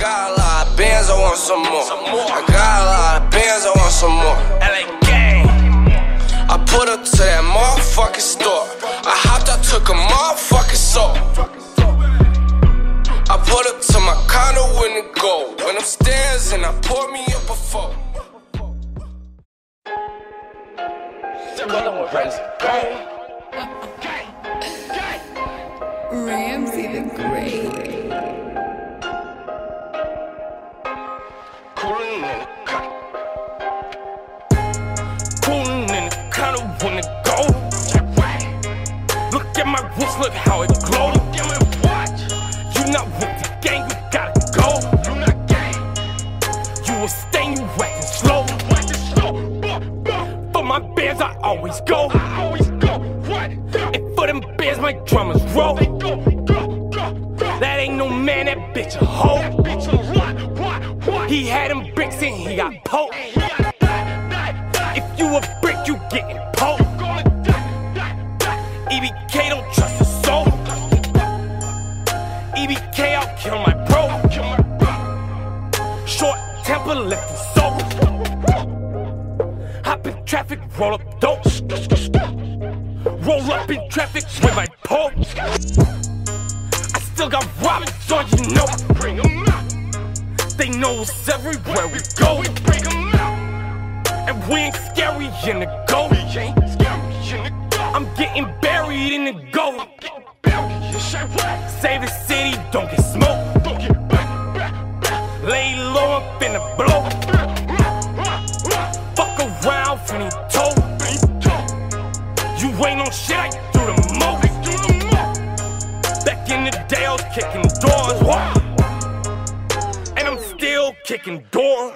got a lot of bands, I want some more. I got a lot of bands, I want some more. LA gang. I put up to that motherfucking store. I hopped, I took a motherfucking soul. I put up to my condo in the gold. Went upstairs and I poured me up a four. Ramsey the Great. Coolin' in the counter it go. Look at my wrist, look how it glow. Look at my watch. You not with the gang, you gotta go. You not gang. You a stain, you acting slow. For my bands, I always go. I always go. And for them bands, my drummers roll. That ain't no man, that bitch a hoe. He had them bricks and he got poked. If you a brick, you getting poked. EBK don't trust a soul. EBK, I'll kill my bro. Short temper, lifting soul. Hop in traffic, roll up dope. Roll up in traffic with my pole. I still got robbers on you know. Bring 'em out. They know us everywhere we go. We bring 'em out. And we ain't scary in the go. We ain't scary in the go. I'm getting buried in the gold. Save the city, don't get smoked. Don't get back, back, back. Lay low, I'm finna blow. Fuck around, finna toe. You ain't on shit, I do the most. Back in the day, I was kicking doors. And Kicking doors.